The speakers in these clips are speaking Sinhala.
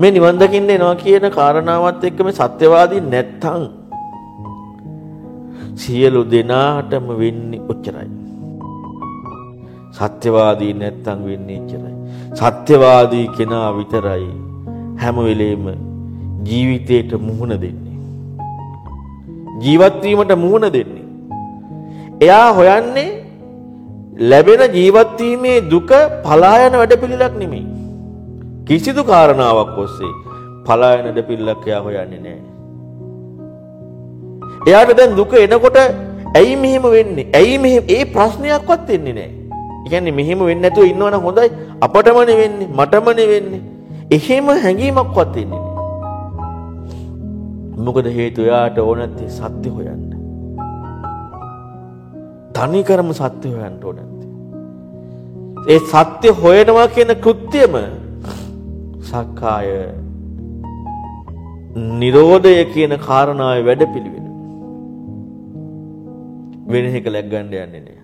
මේ නිවන් දකින්න එනවා කියන කාරණාවත් එක්ක මේ සත්‍යවාදී නැත්තම් සියලු දෙනාටම වෙන්නේ ඔච්චරයි. සත්‍යවාදී නැත්තම් වෙන්නේ එච්චරයි. සත්‍යවාදී කෙනා විතරයි හැම වෙලෙම ජීවිතේට මුහුණ දෙන්නේ. ජීවත් වීමට මුහුණ දෙන්නේ. එයා හොයන්නේ ලැබෙන ජීවත් වීමේ දුක පලා යන වැඩපිළිවෙලක් නෙමෙයි. කිසිදු කාරණාවක් ඔස්සේ පලා යන වැඩපිළිවෙලක් එයා හොයන්නේ නැහැ. එයාට දැන් දුක එනකොට ඇයි මෙහෙම වෙන්නේ? ඇයි මෙහෙම ඒ ප්‍රශ්නයක්වත් එන්නේ නැහැ. ඒ කියන්නේ මෙහෙම වෙන්නේ නැතුව ඉන්නවනම් හොඳයි. අපටමනේ වෙන්නේ, මටමනේ වෙන්නේ. එහෙම හැඟීමක්වත් එන්නේ නැහැ. මොකද හේතුව එයාට ඕන නැත්තේ සත්‍ය හොයන්න. තනිකරම සත්‍ය හොයන්න ඕන නැත්තේ. ඒ සත්‍ය හොයනවා කියන කෘත්‍යම සක්කාය නිරෝධය කියන කාරණාවේ වැඩපිළිවෙල. වෙන එක läග්ගන්න යන්නේ නෑ.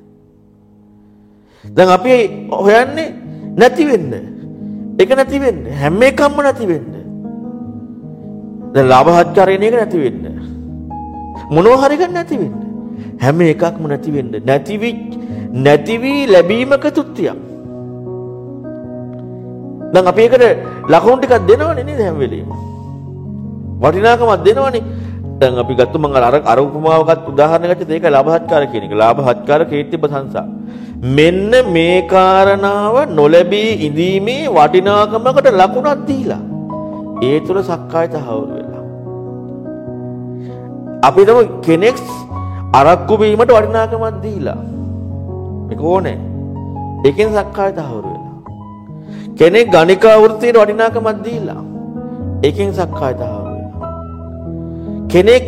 දැන් අපි හොයන්නේ නැති වෙන්න. ඒක නැති වෙන්න. හැම එකක්ම නැති වෙන්න. දැන් ලාභහත්කාරයෙන් එක නැති වෙන්න. මොනවා හරි ගන්න නැති වෙන්න. හැම එකක්ම නැති වෙන්න. නැතිවි නැතිවි ලැබීමක තුත්තියක්. දැන් අපි ඒකට ලකුණු ටිකක් දෙනවනේ නේද හැම වෙලෙම. වටිනාකමක් දෙනවනේ. දැන් අපි ගත්ත මම අර අර උපමාවකත් උදාහරණයක් ගත්තේ ඒක ලාභහත්කාර කියන එක. ලාභහත්කාර කීර්ති ප්‍රශංසා. මෙන්න මේ කාරණාව නොලැබී ඉඳීමේ වටිනාකමකට ලකුණක් දීලා ඒ තුල සක්කාය තහවුරු වෙලා. අපි තම කෙනෙක් අරක්කු බීමට වටිනාකමක් දීලා. මේක ඕනේ. ඒකෙන් සක්කාය තහවුරු වෙලා. කෙනෙක් ගණිකා වෘත්තියට වටිනාකමක් දීලා. ඒකෙන් සක්කාය තහවුරු කෙනෙක්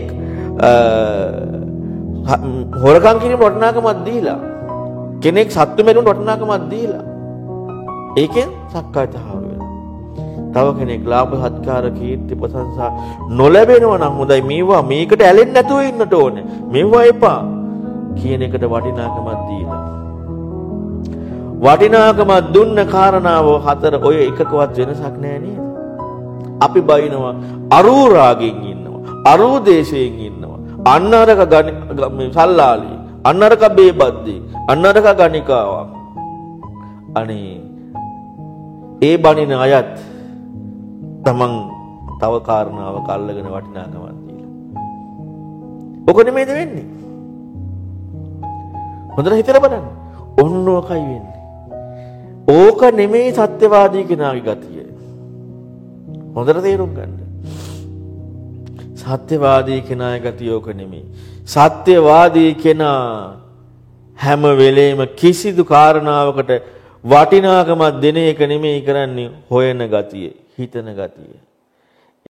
හොරකම් කිරීම වටිනාකමක් දීලා කෙනෙක් සත්තු මෙරුන් වටිනාකමක් දීලා ඒකෙන් සක්කාය තහවුරු වෙනවා. තව කෙනෙක් ලාභ සත්කාර කීර්ති ප්‍රශංසා නොලැබෙනවා නම් හොඳයි මේවා මේකට ඇලෙන්නේ නැතුව ඉන්නට ඕනේ. මේවා එපා කියන එකට වටිනාකමක් දීලා. වටිනාකමක් දුන්න කාරණාව හතර ඔය එකකවත් වෙනසක් නැහැ නේද? අපි බයිනවා අරූ රාගෙන් ඉන්නවා. අරූ දේශයෙන් ඉන්නවා. අන්න අරක සල්ලාලි. අන්න අරක බේබද්දී. අන්න අරක ගණිකාවක්. අනේ ඒ බණින අයත් තමන් තව කාරණාවක අල්ලගෙන වටිනාකමක් දීලා. ඔක නෙමෙයිද වෙන්නේ? හොඳට හිතලා බලන්න. ඔන්න ඔකයි වෙන්නේ. ඕක නෙමෙයි සත්‍යවාදී කෙනාගේ ගතිය. හොඳට තේරුම් ගන්න. සත්‍යවාදී කෙනාගේ ගතිය ඕක නෙමෙයි. සත්‍යවාදී කෙනා හැම වෙලේම කිසිදු කාරණාවකට වටිනාකමක් දෙන එක නෙමෙයි කරන්නේ හොයන ගතිය, හිතන ගතිය.